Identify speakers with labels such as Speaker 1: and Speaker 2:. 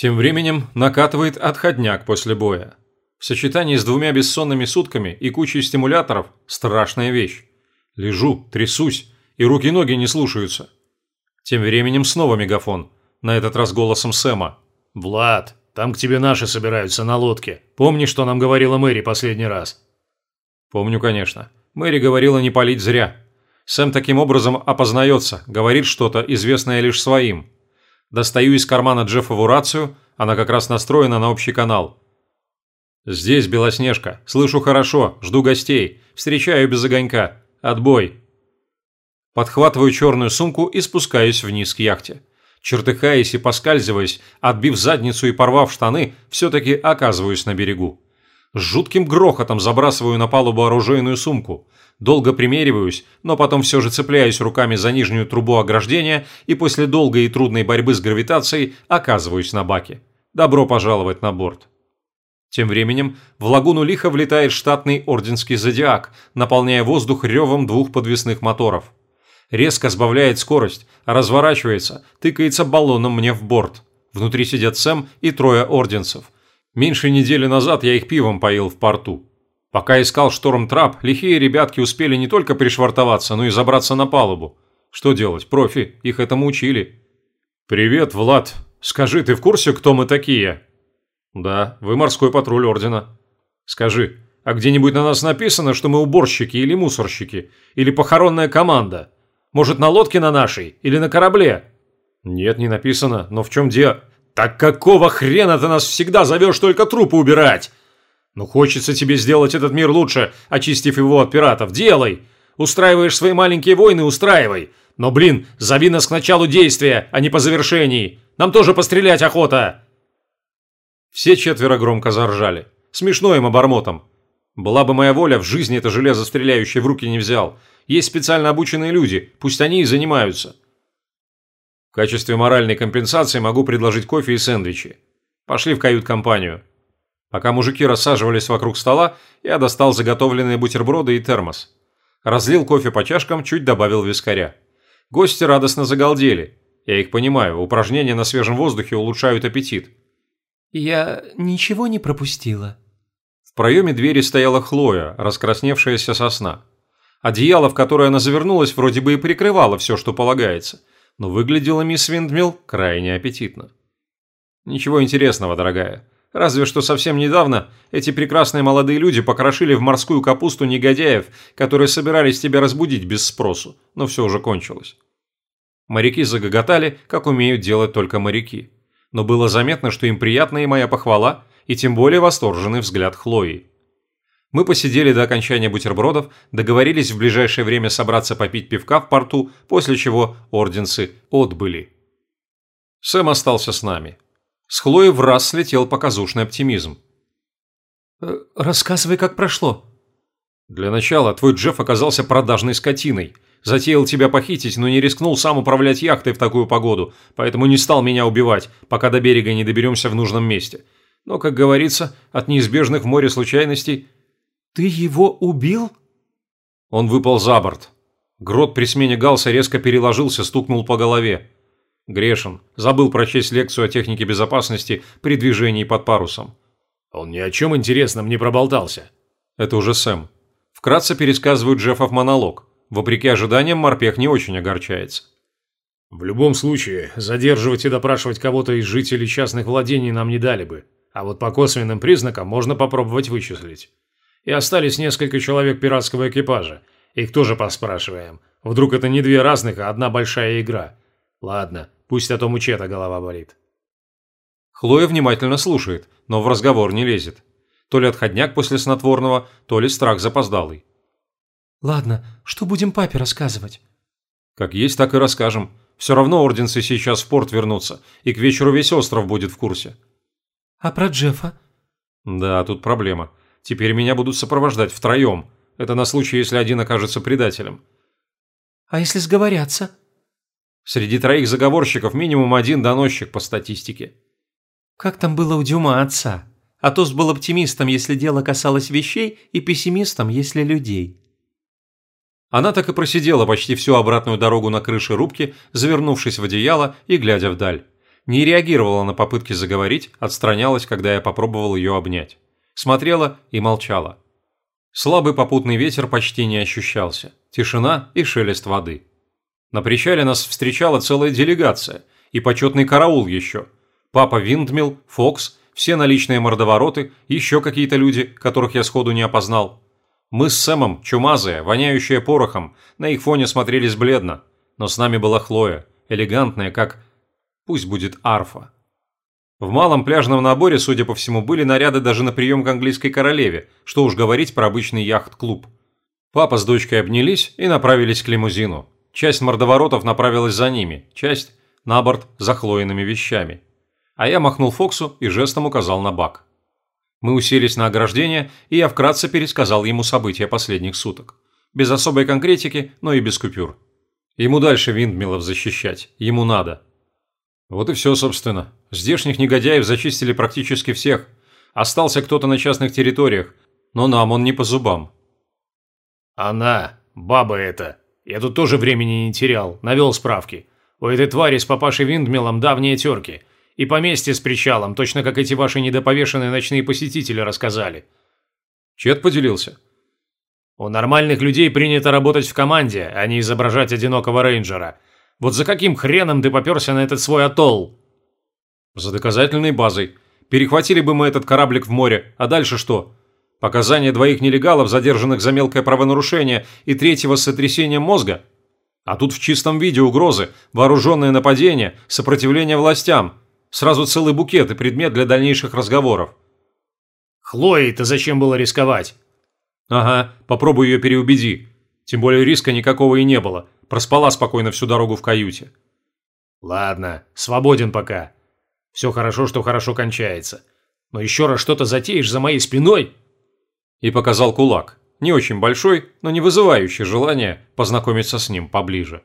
Speaker 1: Тем временем накатывает отходняк после боя. В сочетании с двумя бессонными сутками и кучей стимуляторов – страшная вещь. Лежу, трясусь, и руки-ноги не слушаются. Тем временем снова мегафон, на этот раз голосом Сэма.
Speaker 2: «Влад, там к тебе наши собираются на лодке. Помни, что нам говорила Мэри последний раз?»
Speaker 1: «Помню, конечно. Мэри говорила не палить зря. Сэм таким образом опознается, говорит что-то, известное лишь своим. Достаю из кармана Джеффову рацию, она как раз настроена на общий канал. «Здесь Белоснежка. Слышу хорошо. Жду гостей. Встречаю без огонька. Отбой». Подхватываю черную сумку и спускаюсь вниз к яхте. Чертыхаясь и поскальзываясь, отбив задницу и порвав штаны, все-таки оказываюсь на берегу. С жутким грохотом забрасываю на палубу оружейную сумку. Долго примериваюсь, но потом все же цепляюсь руками за нижнюю трубу ограждения и после долгой и трудной борьбы с гравитацией оказываюсь на баке. Добро пожаловать на борт. Тем временем в лагуну лихо влетает штатный орденский зодиак, наполняя воздух ревом двух подвесных моторов. Резко сбавляет скорость, разворачивается, тыкается баллоном мне в борт. Внутри сидят Сэм и трое орденцев. Меньше недели назад я их пивом поил в порту. Пока искал шторм-трап, лихие ребятки успели не только пришвартоваться, но и забраться на палубу. Что делать, профи, их этому учили. «Привет, Влад. Скажи, ты в курсе, кто мы такие?» «Да, вы морской патруль Ордена». «Скажи, а где-нибудь на нас написано, что мы уборщики или мусорщики? Или похоронная команда? Может, на лодке на нашей? Или на корабле?» «Нет, не написано. Но в чем дело?» «Так какого хрена ты нас всегда зовешь только трупы убирать?» Ну хочется тебе сделать этот мир лучше, очистив его от пиратов. Делай! Устраиваешь свои маленькие войны, устраивай. Но, блин, зови нас к началу действия, а не по завершении. Нам тоже пострелять охота!» Все четверо громко заржали. Смешно им обормотом. Была бы моя воля, в жизни это железо стреляющее в руки не взял. Есть специально обученные люди, пусть они и занимаются. В качестве моральной компенсации могу предложить кофе и сэндвичи. Пошли в кают-компанию. Пока мужики рассаживались вокруг стола, я достал заготовленные бутерброды и термос. Разлил кофе по чашкам, чуть добавил вискаря. Гости радостно загалдели. Я их понимаю, упражнения на свежем воздухе улучшают аппетит.
Speaker 3: «Я ничего не пропустила».
Speaker 1: В проеме двери стояла Хлоя, раскрасневшаяся сосна. Одеяло, в которое она завернулась, вроде бы и прикрывало все, что полагается, но выглядела мисс Виндмилл крайне аппетитно. «Ничего интересного, дорогая. Разве что совсем недавно эти прекрасные молодые люди покрошили в морскую капусту негодяев, которые собирались тебя разбудить без спросу, но все уже кончилось. Моряки загоготали, как умеют делать только моряки. Но было заметно, что им приятна и моя похвала, и тем более восторженный взгляд Хлои. Мы посидели до окончания бутербродов, договорились в ближайшее время собраться попить пивка в порту, после чего орденцы отбыли. Сэм остался с нами. С Хлоей в раз слетел показушный оптимизм.
Speaker 3: «Э, «Рассказывай, как прошло».
Speaker 1: «Для начала твой Джефф оказался продажной скотиной. Затеял тебя похитить, но не рискнул сам управлять яхтой в такую погоду, поэтому не стал меня убивать, пока до берега не доберемся в нужном месте. Но, как говорится, от неизбежных в море случайностей...»
Speaker 3: «Ты его убил?»
Speaker 1: Он выпал за борт. Грот при смене галса резко переложился, стукнул по голове. Грешен. Забыл прочесть лекцию о технике безопасности при движении под парусом.
Speaker 2: Он ни о чем интересном не проболтался.
Speaker 1: Это уже Сэм. Вкратце пересказывает Джеффов монолог. Вопреки ожиданиям, морпех не очень огорчается.
Speaker 2: В любом случае, задерживать и допрашивать кого-то из жителей частных владений нам не дали бы. А вот по косвенным признакам можно попробовать вычислить. И остались несколько человек пиратского экипажа. Их тоже поспрашиваем. Вдруг это не две разных, а одна большая игра. Ладно, Пусть о том у Чета голова болит.
Speaker 1: Хлоя внимательно слушает, но в разговор не лезет. То ли отходняк после снотворного, то ли страх запоздалый.
Speaker 3: «Ладно, что будем папе рассказывать?»
Speaker 1: «Как есть, так и расскажем. Все равно орденцы сейчас в порт вернутся, и к вечеру весь остров будет в курсе».
Speaker 3: «А про Джеффа?»
Speaker 1: «Да, тут проблема. Теперь меня будут сопровождать втроем. Это на случай, если один окажется предателем».
Speaker 3: «А если сговорятся?»
Speaker 1: Среди троих заговорщиков минимум один доносчик по статистике.
Speaker 3: Как там было у Дюма отца? Атос был оптимистом, если дело касалось вещей, и пессимистом, если людей.
Speaker 1: Она так и просидела почти всю обратную дорогу на крыше рубки, завернувшись в одеяло и глядя вдаль. Не реагировала на попытки заговорить, отстранялась, когда я попробовал ее обнять. Смотрела и молчала. Слабый попутный ветер почти не ощущался. Тишина и шелест воды. На причале нас встречала целая делегация. И почетный караул еще. Папа Виндмил, Фокс, все наличные мордовороты, еще какие-то люди, которых я сходу не опознал. Мы с Сэмом, чумазые, воняющие порохом, на их фоне смотрелись бледно. Но с нами была Хлоя, элегантная, как... Пусть будет арфа. В малом пляжном наборе, судя по всему, были наряды даже на прием к английской королеве, что уж говорить про обычный яхт-клуб. Папа с дочкой обнялись и направились к лимузину. Часть мордоворотов направилась за ними, часть – на борт за хлоиными вещами. А я махнул Фоксу и жестом указал на бак. Мы уселись на ограждение, и я вкратце пересказал ему события последних суток. Без особой конкретики, но и без купюр. Ему дальше Виндмилов защищать, ему надо. Вот и все, собственно. Здешних негодяев зачистили практически всех. Остался кто-то на частных территориях, но нам он не по зубам.
Speaker 2: Она, баба эта. Я тут тоже времени не терял, навел справки. У этой твари с папашей Виндмилом давние терки. И поместье с причалом, точно как эти ваши недоповешенные ночные посетители рассказали.
Speaker 1: Чет поделился?
Speaker 2: У нормальных людей принято работать в команде, а не изображать одинокого рейнджера. Вот за каким хреном ты попёрся на этот свой атолл?
Speaker 1: За доказательной базой. Перехватили бы мы этот кораблик в море, а дальше что? Показания двоих нелегалов, задержанных за мелкое правонарушение, и третьего с сотрясением мозга? А тут в чистом виде угрозы, вооруженное нападение, сопротивление властям – Сразу целый букет и предмет для дальнейших разговоров.
Speaker 2: Хлои-то зачем было рисковать?
Speaker 1: Ага, попробуй ее переубеди. Тем более риска никакого и не было. Проспала спокойно всю дорогу в каюте.
Speaker 2: Ладно, свободен пока. Все хорошо, что хорошо кончается. Но еще раз что-то затеешь за моей спиной?
Speaker 1: И показал кулак. Не очень большой, но не вызывающий желания познакомиться с ним поближе.